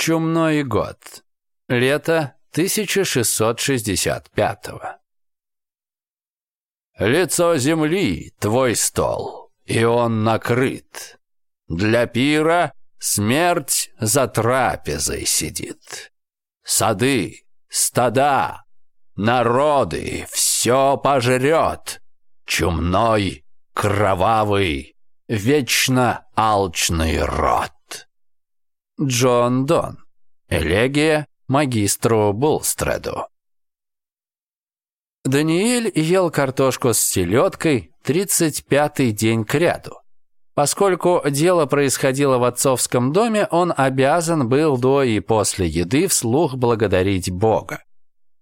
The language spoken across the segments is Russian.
Чумной год. Лето 1665-го. Лицо земли — твой стол, и он накрыт. Для пира смерть за трапезой сидит. Сады, стада, народы — все пожрет. Чумной, кровавый, вечно алчный рот. Джон Дон. Элегия магистру Булстреду. Даниэль ел картошку с селедкой 35-й день кряду. Поскольку дело происходило в отцовском доме, он обязан был до и после еды вслух благодарить Бога.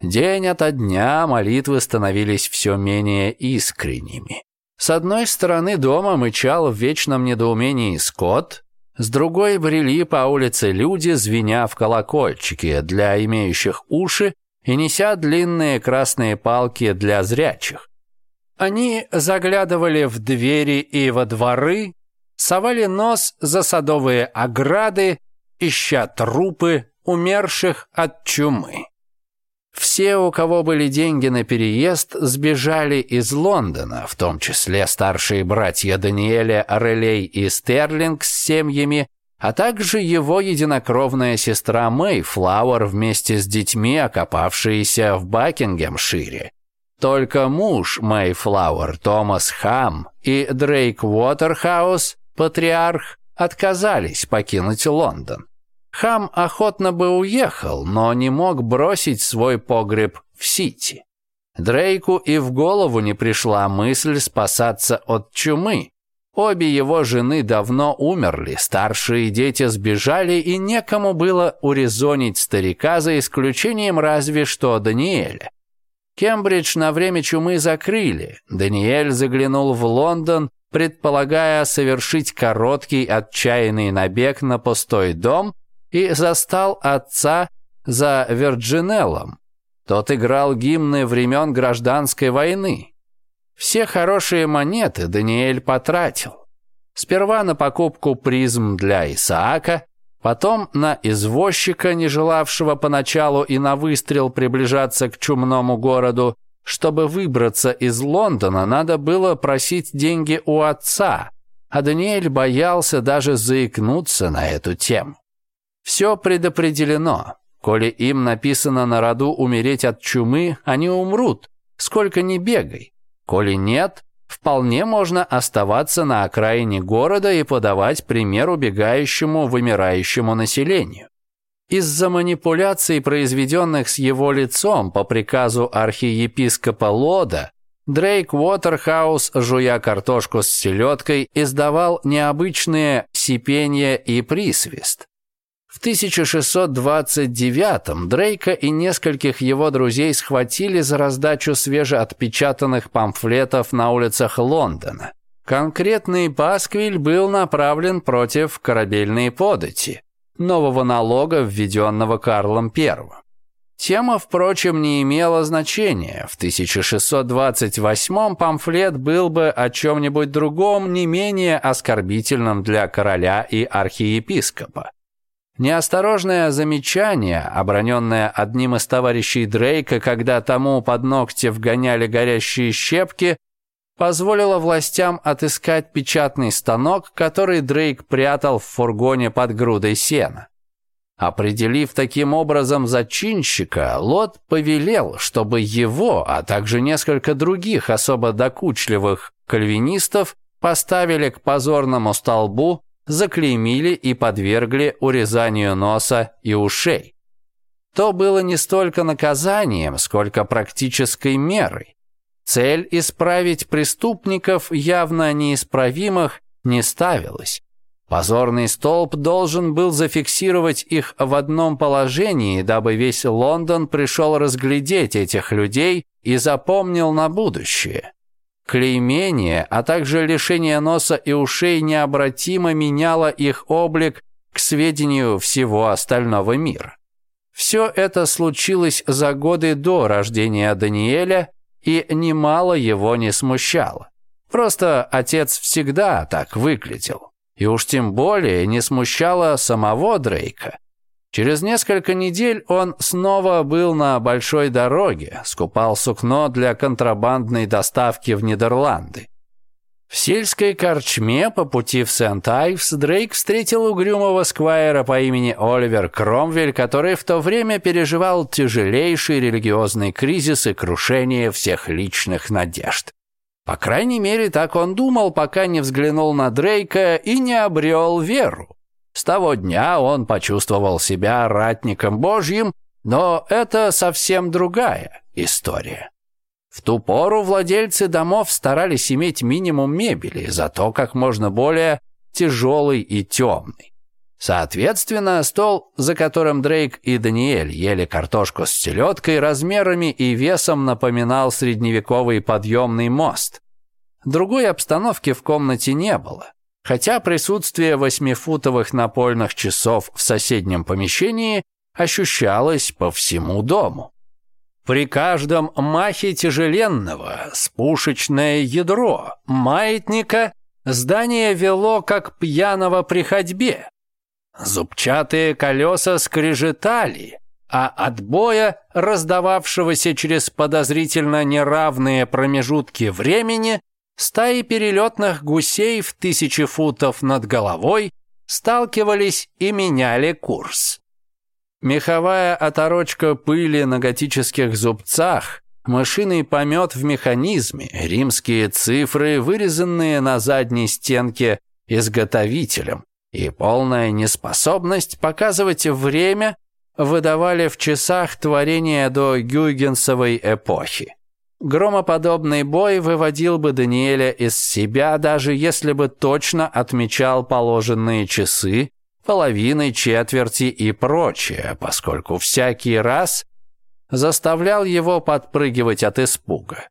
День ото дня молитвы становились все менее искренними. С одной стороны дома мычал в вечном недоумении скот, с другой брели по улице люди, звеня в колокольчики для имеющих уши и неся длинные красные палки для зрячих. Они заглядывали в двери и во дворы, совали нос за садовые ограды, ища трупы умерших от чумы. Все, у кого были деньги на переезд, сбежали из Лондона, в том числе старшие братья Даниэля, Орелей и Стерлинг с семьями, а также его единокровная сестра Мэй Флауэр вместе с детьми, окопавшиеся в Бакингемшире. Только муж Мэй Флауэр, Томас Хам и Дрейк Уотерхаус, патриарх, отказались покинуть Лондон. Хам охотно бы уехал, но не мог бросить свой погреб в Сити. Дрейку и в голову не пришла мысль спасаться от чумы. Обе его жены давно умерли, старшие дети сбежали, и некому было урезонить старика, за исключением разве что Даниэля. Кембридж на время чумы закрыли. Даниэль заглянул в Лондон, предполагая совершить короткий отчаянный набег на пустой дом – и застал отца за Вирджинеллом. Тот играл гимны времен гражданской войны. Все хорошие монеты Даниэль потратил. Сперва на покупку призм для Исаака, потом на извозчика, не желавшего поначалу и на выстрел приближаться к чумному городу. Чтобы выбраться из Лондона, надо было просить деньги у отца, а Даниэль боялся даже заикнуться на эту тему. Все предопределено. Коли им написано на роду умереть от чумы, они умрут, сколько ни бегай. Коли нет, вполне можно оставаться на окраине города и подавать пример убегающему, вымирающему населению. Из-за манипуляций, произведенных с его лицом по приказу архиепископа Лода, Дрейк Уотерхаус, жуя картошку с селедкой, издавал необычные сипения и присвист. В 1629-м Дрейка и нескольких его друзей схватили за раздачу свежеотпечатанных памфлетов на улицах Лондона. Конкретный пасквиль был направлен против корабельной подати, нового налога, введенного Карлом I. Тема, впрочем, не имела значения. В 1628-м памфлет был бы о чем-нибудь другом, не менее оскорбительным для короля и архиепископа. Неосторожное замечание, оброненное одним из товарищей Дрейка, когда тому под ногти вгоняли горящие щепки, позволило властям отыскать печатный станок, который Дрейк прятал в фургоне под грудой сена. Определив таким образом зачинщика, Лот повелел, чтобы его, а также несколько других особо докучливых кальвинистов поставили к позорному столбу заклеймили и подвергли урезанию носа и ушей. То было не столько наказанием, сколько практической мерой. Цель исправить преступников, явно неисправимых, не ставилась. Позорный столб должен был зафиксировать их в одном положении, дабы весь Лондон пришел разглядеть этих людей и запомнил на будущее. Клеймение, а также лишение носа и ушей необратимо меняло их облик к сведению всего остального мира. Все это случилось за годы до рождения Даниэля и немало его не смущало. Просто отец всегда так выглядел. И уж тем более не смущало самого Дрейка, Через несколько недель он снова был на большой дороге, скупал сукно для контрабандной доставки в Нидерланды. В сельской корчме по пути в Сент-Айвс Дрейк встретил угрюмого сквайра по имени Оливер Кромвель, который в то время переживал тяжелейший религиозный кризис и крушение всех личных надежд. По крайней мере, так он думал, пока не взглянул на Дрейка и не обрел веру того дня он почувствовал себя ратником божьим, но это совсем другая история. В ту пору владельцы домов старались иметь минимум мебели, зато как можно более тяжелый и темный. Соответственно, стол, за которым Дрейк и Даниэль ели картошку с селедкой, размерами и весом напоминал средневековый подъемный мост. Другой обстановки в комнате не было хотя присутствие восьмифутовых напольных часов в соседнем помещении ощущалось по всему дому. При каждом махе тяжеленного с ядро маятника здание вело как пьяного при ходьбе. Зубчатые колеса скрежетали, а от боя, раздававшегося через подозрительно неравные промежутки времени, стаи перелетных гусей в тысячи футов над головой сталкивались и меняли курс. Меховая оторочка пыли на готических зубцах, мышиный помет в механизме, римские цифры, вырезанные на задней стенке изготовителем, и полная неспособность показывать время выдавали в часах творения до Гюйгенсовой эпохи. Громоподобный бой выводил бы Даниэля из себя, даже если бы точно отмечал положенные часы, половины, четверти и прочее, поскольку всякий раз заставлял его подпрыгивать от испуга.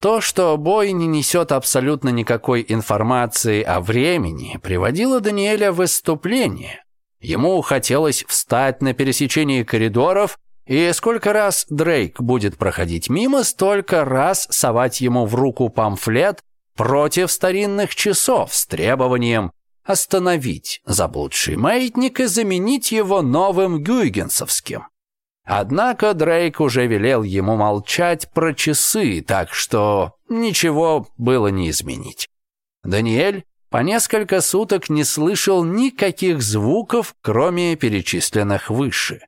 То, что бой не несет абсолютно никакой информации о времени, приводило Даниэля в выступление. Ему хотелось встать на пересечении коридоров и сколько раз Дрейк будет проходить мимо, столько раз совать ему в руку памфлет против старинных часов с требованием остановить заблудший маятник и заменить его новым гюйгенсовским. Однако Дрейк уже велел ему молчать про часы, так что ничего было не изменить. Даниэль по несколько суток не слышал никаких звуков, кроме перечисленных выше.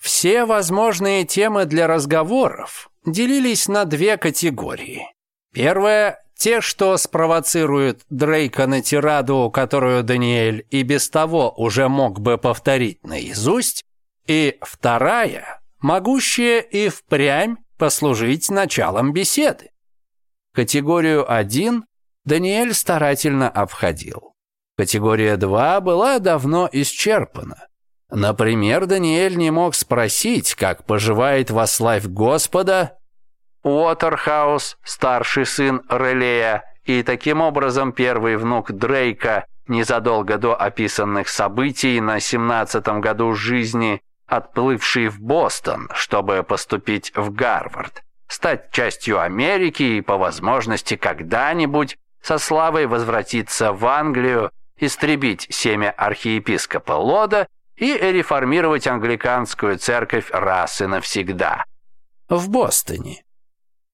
Все возможные темы для разговоров делились на две категории. Первая – те, что спровоцируют Дрейка на тираду, которую Даниэль и без того уже мог бы повторить наизусть, и вторая – могущая и впрямь послужить началом беседы. Категорию 1 Даниэль старательно обходил. Категория 2 была давно исчерпана. Например, Даниэль не мог спросить, как поживает во славь Господа Уотерхаус, старший сын Релея, и таким образом первый внук Дрейка, незадолго до описанных событий на 17-м году жизни, отплывший в Бостон, чтобы поступить в Гарвард, стать частью Америки и, по возможности, когда-нибудь со славой возвратиться в Англию, истребить семя архиепископа Лода и реформировать англиканскую церковь раз и навсегда. В Бостоне.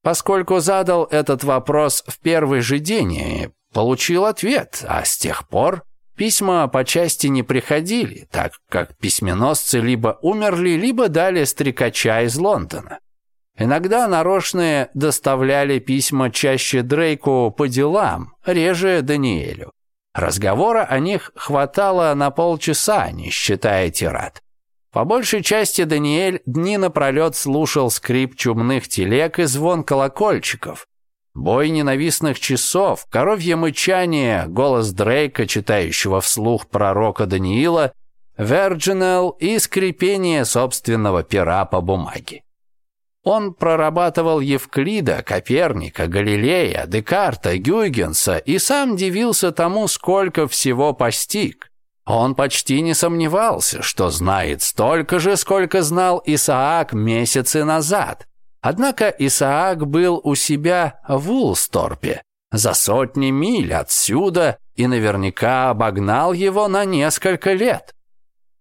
Поскольку задал этот вопрос в первый же день, и получил ответ, а с тех пор письма по части не приходили, так как письменосцы либо умерли, либо дали стрекача из Лондона. Иногда нарочные доставляли письма чаще Дрейку по делам, реже Даниэлю. Разговора о них хватало на полчаса, не считая тират. По большей части Даниэль дни напролет слушал скрип чумных телег и звон колокольчиков, бой ненавистных часов, коровье мычание, голос Дрейка, читающего вслух пророка Даниила, Верджинал и скрипение собственного пера по бумаге. Он прорабатывал Евклида, Коперника, Галилея, Декарта, Гюйгенса и сам дивился тому, сколько всего постиг. Он почти не сомневался, что знает столько же, сколько знал Исаак месяцы назад. Однако Исаак был у себя в Улсторпе, за сотни миль отсюда, и наверняка обогнал его на несколько лет.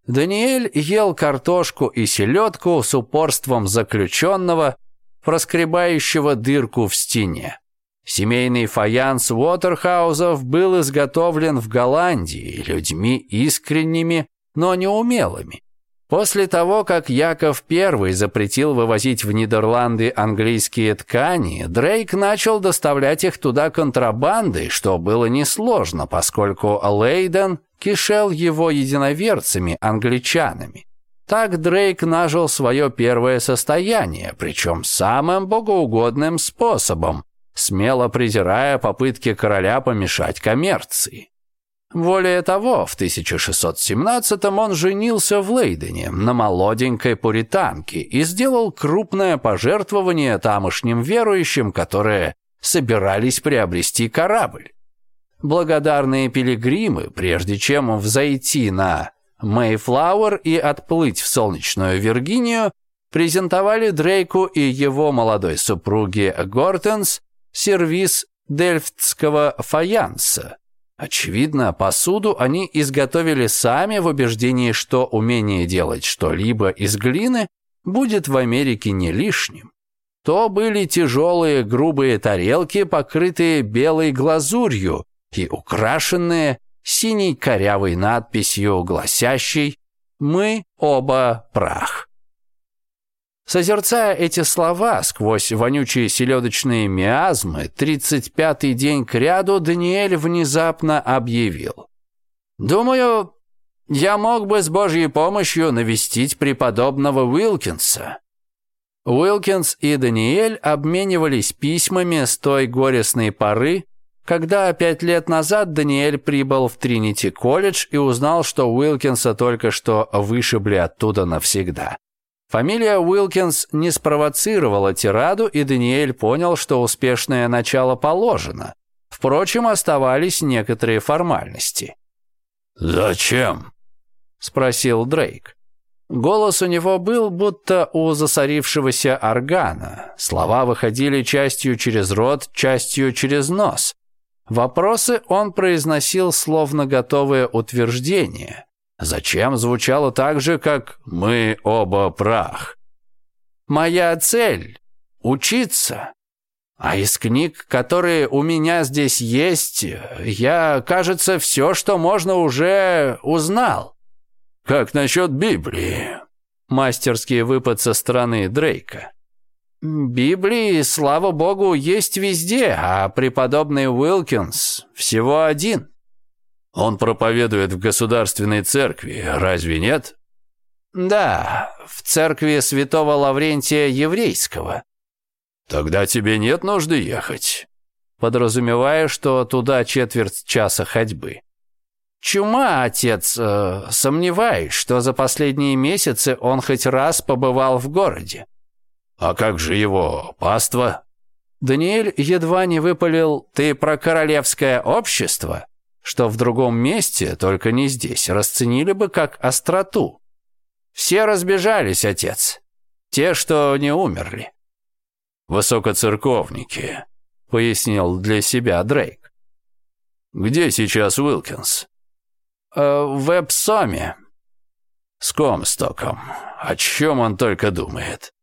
Даниэль ел картошку и селедку с упорством заключенного, проскребающего дырку в стене. Семейный фаянс Уотерхаузов был изготовлен в Голландии людьми искренними, но неумелыми. После того, как Яков I запретил вывозить в Нидерланды английские ткани, Дрейк начал доставлять их туда контрабандой, что было несложно, поскольку Лейден кишел его единоверцами, англичанами. Так Дрейк нажил свое первое состояние, причем самым богоугодным способом, смело презирая попытки короля помешать коммерции. Более того, в 1617-м он женился в Лейдене на молоденькой пуританке и сделал крупное пожертвование тамошним верующим, которые собирались приобрести корабль. Благодарные пилигримы, прежде чем взойти на Мэйфлауэр и отплыть в солнечную Виргинию, презентовали Дрейку и его молодой супруге Гортенс сервис дельфтского фаянса. Очевидно, посуду они изготовили сами в убеждении, что умение делать что-либо из глины будет в Америке не лишним. То были тяжелые грубые тарелки, покрытые белой глазурью, и украшенные синей корявой надписью, гласящей «Мы оба прах». Созерцая эти слова сквозь вонючие селедочные миазмы, 35-й день кряду Даниэль внезапно объявил. «Думаю, я мог бы с Божьей помощью навестить преподобного Уилкинса». Уилкинс и Даниэль обменивались письмами с той горестной поры, когда пять лет назад Даниэль прибыл в Тринити-колледж и узнал, что Уилкинса только что вышибли оттуда навсегда. Фамилия Уилкинс не спровоцировала тираду, и Даниэль понял, что успешное начало положено. Впрочем, оставались некоторые формальности. «Зачем?» – спросил Дрейк. Голос у него был будто у засорившегося органа. Слова выходили частью через рот, частью через нос. Вопросы он произносил словно готовое утверждение. Зачем звучало так же, как «мы оба прах»? «Моя цель — учиться», а из книг, которые у меня здесь есть, я, кажется, все, что можно, уже узнал. Как насчет Библии? Мастерский выпад со стороны Дрейка. Библии, слава богу, есть везде, а преподобный Уилкинс всего один. Он проповедует в государственной церкви, разве нет? Да, в церкви святого Лаврентия Еврейского. Тогда тебе нет нужды ехать, подразумевая, что туда четверть часа ходьбы. Чума, отец, э, сомневаюсь, что за последние месяцы он хоть раз побывал в городе. «А как же его паства? Даниэль едва не выпалил «Ты про королевское общество?» что в другом месте, только не здесь, расценили бы как остроту. Все разбежались, отец. Те, что не умерли. «Высокоцерковники», — пояснил для себя Дрейк. «Где сейчас Уилкинс?» «Э, «В Эпсоме». «С Комстоком. О чем он только думает?»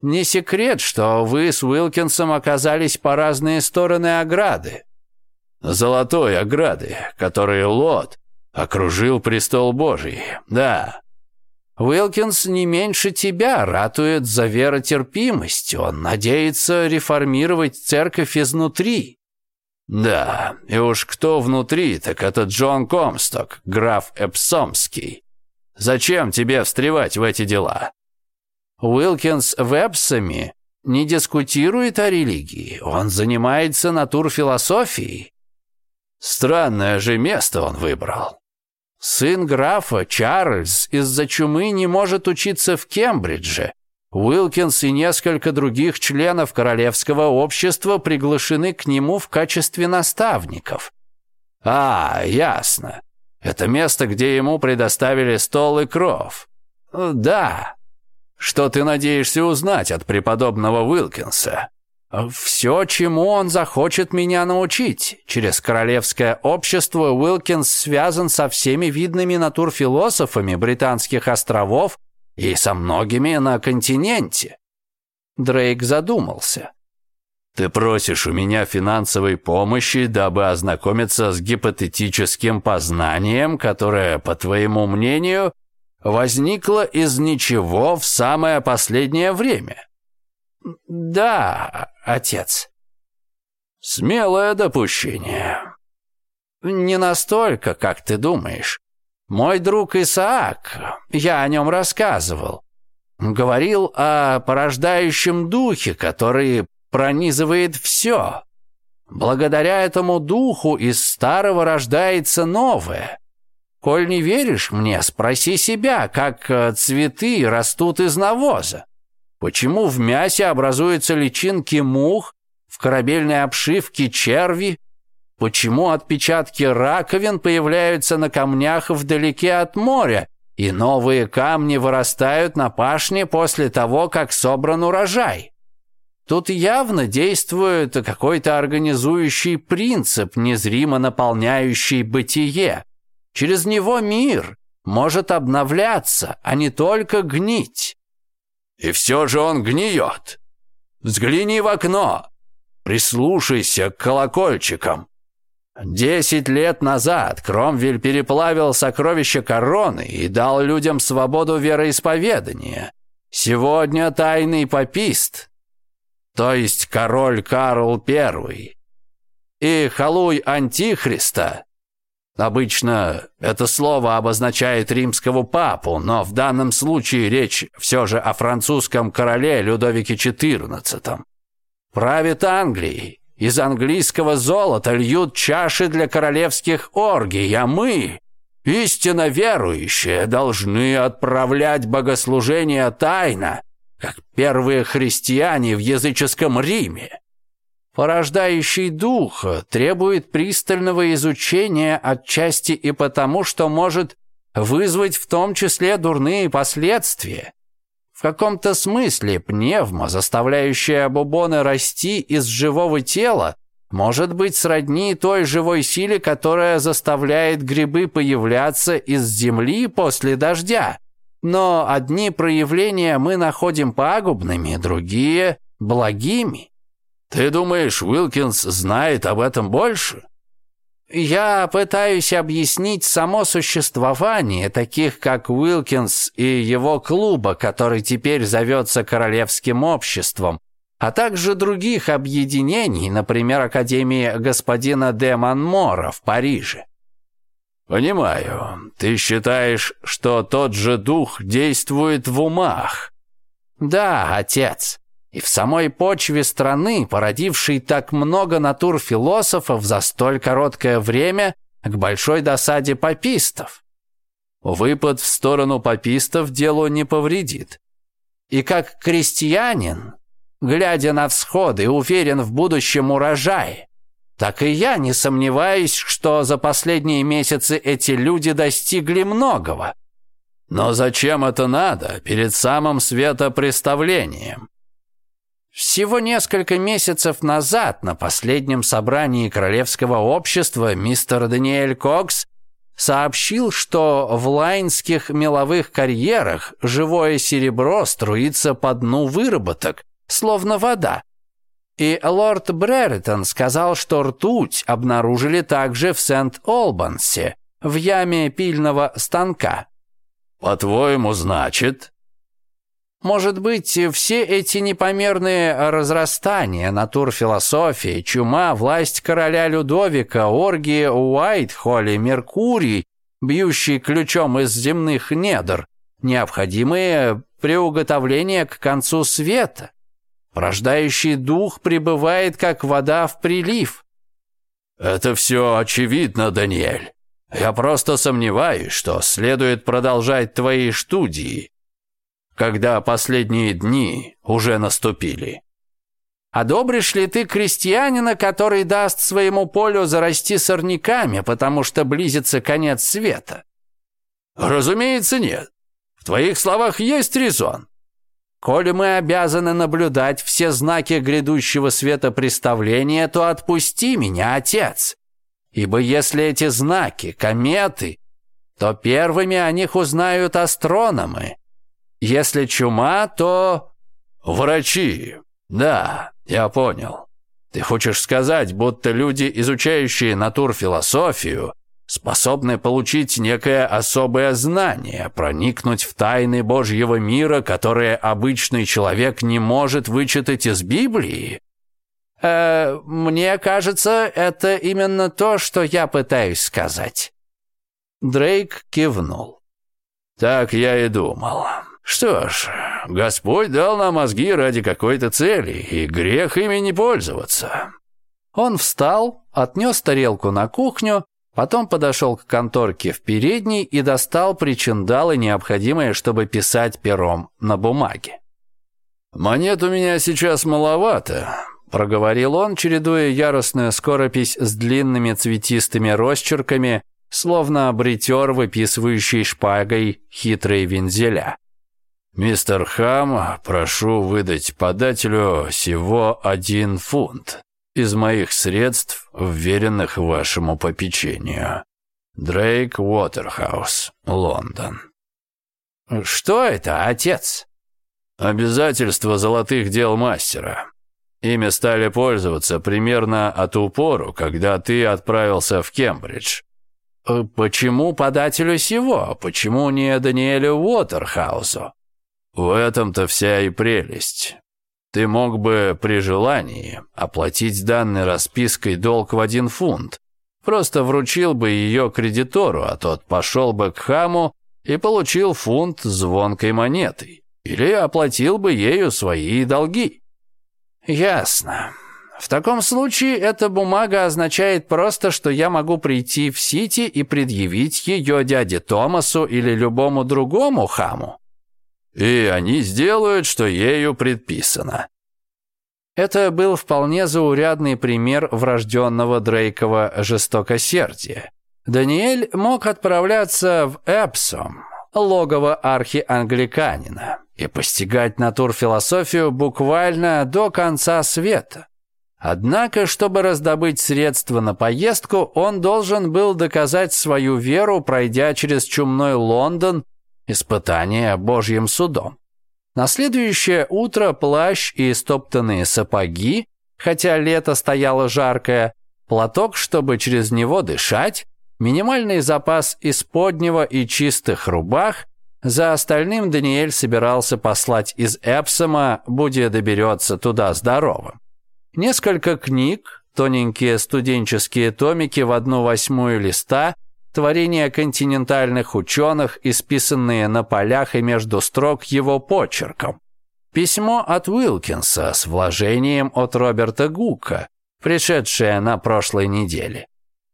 Не секрет, что вы с Уилкинсом оказались по разные стороны ограды. Золотой ограды, которой Лот окружил престол Божий, да. Уилкинс не меньше тебя ратует за веротерпимость, он надеется реформировать церковь изнутри. Да, и уж кто внутри, так это Джон Комсток, граф Эпсомский. Зачем тебе встревать в эти дела? Уилкинс Вебсами не дискутирует о религии, он занимается натурфилософией. Странное же место он выбрал. Сын графа, Чарльз, из-за чумы не может учиться в Кембридже. Уилкинс и несколько других членов королевского общества приглашены к нему в качестве наставников. А, ясно. Это место, где ему предоставили стол и кров. Да, что ты надеешься узнать от преподобного Уилкинса? Все, чему он захочет меня научить. Через королевское общество Уилкинс связан со всеми видными натурфилософами британских островов и со многими на континенте. Дрейк задумался. Ты просишь у меня финансовой помощи, дабы ознакомиться с гипотетическим познанием, которое, по твоему мнению, возникла из ничего в самое последнее время. Да, отец. Смелое допущение. Не настолько, как ты думаешь. Мой друг Исаак, я о нем рассказывал, говорил о порождающем духе, который пронизывает все. Благодаря этому духу из старого рождается новое. Коль не веришь мне, спроси себя, как э, цветы растут из навоза. Почему в мясе образуются личинки мух, в корабельной обшивке черви? Почему отпечатки раковин появляются на камнях вдалеке от моря, и новые камни вырастают на пашне после того, как собран урожай? Тут явно действует какой-то организующий принцип, незримо наполняющий бытие. Через него мир может обновляться, а не только гнить. И все же он гниет. Взгляни в окно. Прислушайся к колокольчикам. Десять лет назад Кромвель переплавил сокровища короны и дал людям свободу вероисповедания. Сегодня тайный попист, то есть король Карл I, и халуй Антихриста Обычно это слово обозначает римского папу, но в данном случае речь все же о французском короле Людовике XIV. Правит Англией. Из английского золота льют чаши для королевских оргий, а мы, истинно верующие, должны отправлять богослужение тайно, как первые христиане в языческом Риме порождающий дух, требует пристального изучения отчасти и потому, что может вызвать в том числе дурные последствия. В каком-то смысле пневма, заставляющая бубоны расти из живого тела, может быть сродни той живой силе, которая заставляет грибы появляться из земли после дождя. Но одни проявления мы находим пагубными, другие – благими. Ты думаешь, Уилкинс знает об этом больше? Я пытаюсь объяснить само существование таких, как Уилкинс и его клуба, который теперь зовется Королевским обществом, а также других объединений, например, Академии господина де Монмора в Париже. «Понимаю. Ты считаешь, что тот же дух действует в умах?» «Да, отец и в самой почве страны, породившей так много натур философов за столь короткое время, к большой досаде попистов. Выпад в сторону попистов делу не повредит. И как крестьянин, глядя на всходы, уверен в будущем урожае, так и я не сомневаюсь, что за последние месяцы эти люди достигли многого. Но зачем это надо перед самым светопреставлением? Всего несколько месяцев назад на последнем собрании Королевского общества мистер Даниэль Кокс сообщил, что в лайнских меловых карьерах живое серебро струится по дну выработок, словно вода. И лорд Брэритон сказал, что ртуть обнаружили также в Сент-Олбансе, в яме пильного станка. «По-твоему, значит, может быть, все эти непомерные разрастания, натурфилософия, чума, власть короля Людовика, оргии Уайтхолли, Меркурий, бьющий ключом из земных недр, необходимые приуготовления к концу света. Рождающий дух пребывает, как вода в прилив. Это все очевидно, Даниэль. Я просто сомневаюсь, что следует продолжать твои студии когда последние дни уже наступили. Одобришь ли ты крестьянина, который даст своему полю зарасти сорняками, потому что близится конец света? Разумеется, нет. В твоих словах есть резон. Коли мы обязаны наблюдать все знаки грядущего светопреставления, то отпусти меня, отец. Ибо если эти знаки — кометы, то первыми о них узнают астрономы, если чума, то... Врачи. Да, я понял. Ты хочешь сказать, будто люди, изучающие натурфилософию, способны получить некое особое знание, проникнуть в тайны Божьего мира, которые обычный человек не может вычитать из Библии? Э, мне кажется, это именно то, что я пытаюсь сказать. Дрейк кивнул. Так я и думал. Что ж, Господь дал нам мозги ради какой-то цели, и грех ими не пользоваться. Он встал, отнес тарелку на кухню, потом подошел к конторке в передней и достал причиндалы, необходимые, чтобы писать пером на бумаге. «Монет у меня сейчас маловато», — проговорил он, чередуя яростную скоропись с длинными цветистыми росчерками, словно бритер, выписывающий шпагой хитрые вензеля. «Мистер Хам, прошу выдать подателю всего один фунт из моих средств, вверенных вашему попечению. Дрейк Уотерхаус, Лондон». «Что это, отец?» «Обязательство золотых дел мастера. Ими стали пользоваться примерно от упору, когда ты отправился в Кембридж». Э, «Почему подателю сего? Почему не Даниэлю Уотерхаузу? В этом-то вся и прелесть. Ты мог бы при желании оплатить данной распиской долг в один фунт, просто вручил бы ее кредитору, а тот пошел бы к хаму и получил фунт звонкой монетой, или оплатил бы ею свои долги. Ясно. В таком случае эта бумага означает просто, что я могу прийти в Сити и предъявить ее дяде Томасу или любому другому хаму и они сделают, что ею предписано. Это был вполне заурядный пример врожденного Дрейкова жестокосердия. Даниэль мог отправляться в Эпсом, логово архиангликанина, и постигать натурфилософию буквально до конца света. Однако, чтобы раздобыть средства на поездку, он должен был доказать свою веру, пройдя через чумной Лондон Испытание Божьим судом. На следующее утро плащ и стоптанные сапоги, хотя лето стояло жаркое, платок, чтобы через него дышать, минимальный запас исподнего и чистых рубах, за остальным Даниэль собирался послать из Эпсома, будь доберется туда здоровым. Несколько книг, тоненькие студенческие томики в одну восьмую листа – творения континентальных ученых, исписанные на полях и между строк его почерком. Письмо от Уилкинса с вложением от Роберта Гука, пришедшее на прошлой неделе.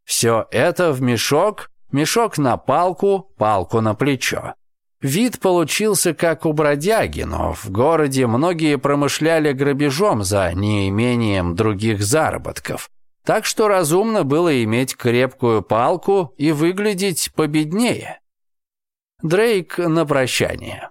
Все это в мешок, мешок на палку, палку на плечо. Вид получился как у бродяги, но в городе многие промышляли грабежом за неимением других заработков. Так что разумно было иметь крепкую палку и выглядеть победнее. Дрейк на прощание.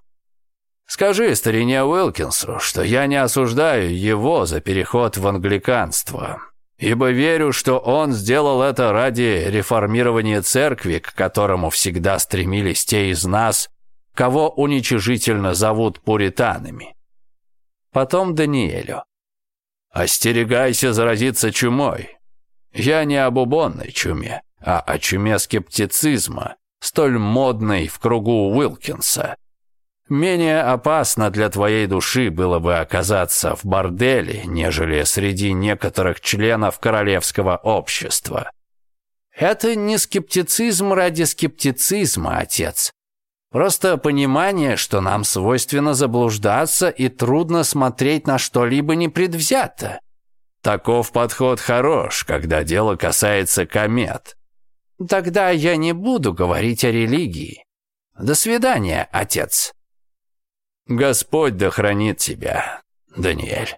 «Скажи старине Уилкинсу, что я не осуждаю его за переход в англиканство, ибо верю, что он сделал это ради реформирования церкви, к которому всегда стремились те из нас, кого уничижительно зовут пуританами». Потом Даниэлю. «Остерегайся заразиться чумой. Я не об убонной чуме, а о чуме скептицизма, столь модной в кругу Уилкинса. Менее опасно для твоей души было бы оказаться в борделе, нежели среди некоторых членов королевского общества. Это не скептицизм ради скептицизма, отец. Просто понимание, что нам свойственно заблуждаться и трудно смотреть на что-либо непредвзято. Таков подход хорош, когда дело касается комет. Тогда я не буду говорить о религии. До свидания, отец. Господь да хранит тебя, Даниэль.